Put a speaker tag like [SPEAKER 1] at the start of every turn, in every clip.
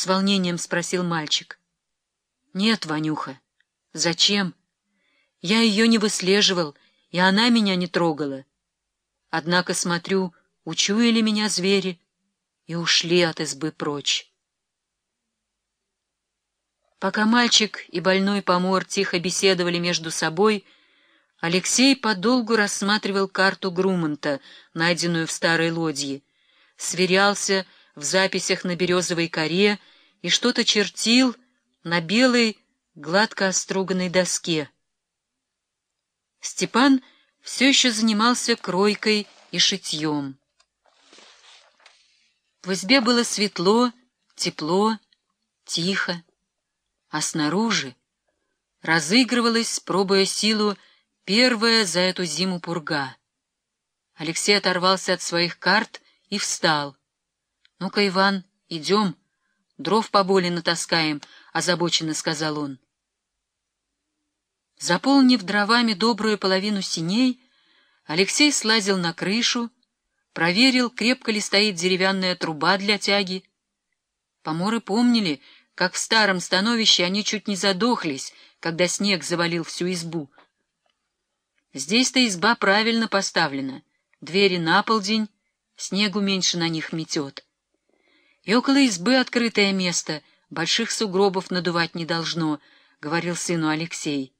[SPEAKER 1] с волнением спросил мальчик. Нет, Ванюха. Зачем? Я ее не выслеживал, и она меня не трогала. Однако, смотрю, учуяли меня звери и ушли от избы прочь. Пока мальчик и больной помор тихо беседовали между собой, Алексей подолгу рассматривал карту Груманта, найденную в старой лодье, сверялся в записях на березовой коре и что-то чертил на белой, гладко оструганной доске. Степан все еще занимался кройкой и шитьем. В избе было светло, тепло, тихо, а снаружи разыгрывалась, пробуя силу, первая за эту зиму пурга. Алексей оторвался от своих карт и встал. — Ну-ка, Иван, идем, дров поболе натаскаем, — озабоченно сказал он. Заполнив дровами добрую половину синей, Алексей слазил на крышу, проверил, крепко ли стоит деревянная труба для тяги. Поморы помнили, как в старом становище они чуть не задохлись, когда снег завалил всю избу. Здесь-то изба правильно поставлена, двери на полдень, снегу меньше на них метет. И около избы открытое место, больших сугробов надувать не должно, — говорил сыну Алексей.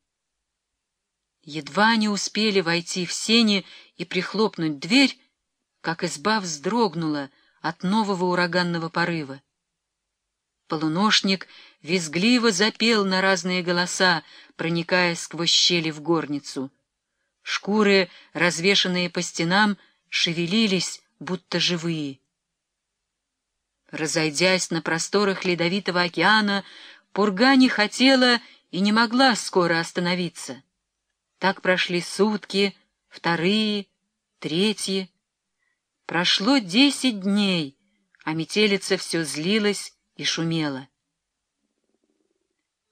[SPEAKER 1] Едва они успели войти в сени и прихлопнуть дверь, как изба вздрогнула от нового ураганного порыва. Полуношник визгливо запел на разные голоса, проникая сквозь щели в горницу. Шкуры, развешанные по стенам, шевелились, будто живые. Разойдясь на просторах ледовитого океана, пурга не хотела и не могла скоро остановиться. Так прошли сутки, вторые, третьи. Прошло десять дней, а метелица все злилась и шумела.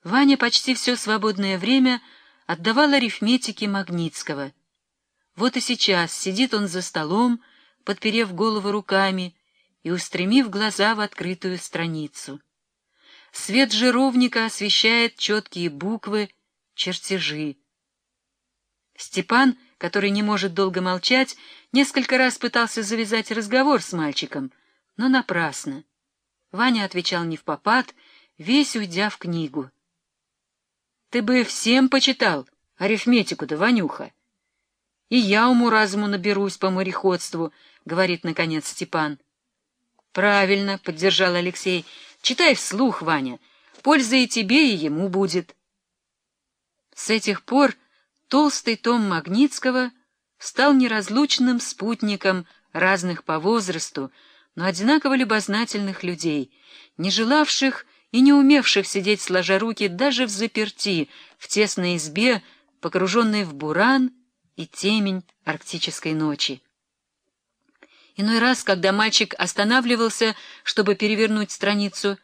[SPEAKER 1] Ваня почти все свободное время отдавал арифметике Магнитского. Вот и сейчас сидит он за столом, подперев голову руками и устремив глаза в открытую страницу. Свет жировника освещает четкие буквы, чертежи. Степан, который не может долго молчать, несколько раз пытался завязать разговор с мальчиком, но напрасно. Ваня отвечал не в попад, весь уйдя в книгу. — Ты бы всем почитал арифметику-то, Ванюха. — И я уму-разуму наберусь по мореходству, — говорит, наконец, Степан. — Правильно, — поддержал Алексей. — Читай вслух, Ваня. Польза и тебе, и ему будет. С этих пор толстый том Магнитского стал неразлучным спутником разных по возрасту, но одинаково любознательных людей, не желавших и не умевших сидеть сложа руки даже в заперти, в тесной избе, погруженной в буран и темень арктической ночи. Иной раз, когда мальчик останавливался, чтобы перевернуть страницу,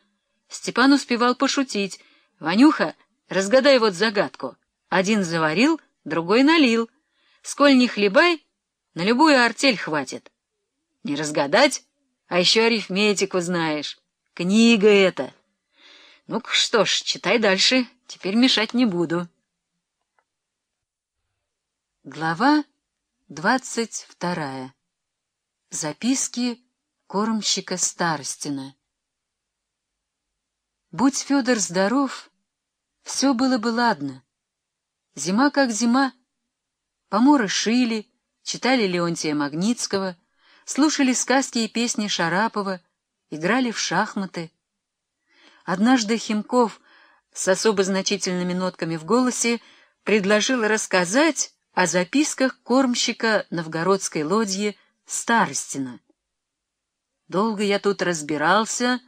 [SPEAKER 1] Степан успевал пошутить. «Ванюха, разгадай вот загадку. Один заварил, другой налил. Сколь не хлебай, на любую артель хватит. Не разгадать, а еще арифметику знаешь. Книга это. ну что ж, читай дальше, теперь мешать не буду. Глава двадцать вторая. Записки кормщика Старостина. Будь Федор здоров, все было бы ладно. Зима как зима. Поморы шили, читали Леонтия Магнитского, слушали сказки и песни Шарапова, играли в шахматы. Однажды Химков с особо значительными нотками в голосе предложил рассказать о записках кормщика новгородской лодьи Старостина. Долго я тут разбирался,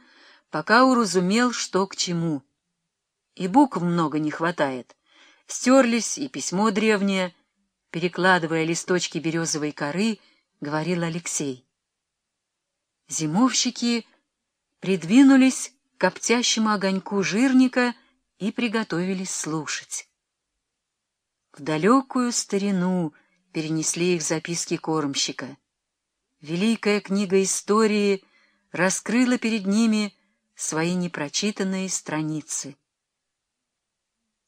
[SPEAKER 1] пока уразумел, что к чему. И букв много не хватает. Стерлись и письмо древнее, перекладывая листочки березовой коры, говорил Алексей. Зимовщики придвинулись к коптящему огоньку жирника и приготовились слушать. В далекую старину перенесли их записки кормщика. Великая книга истории раскрыла перед ними свои непрочитанные страницы.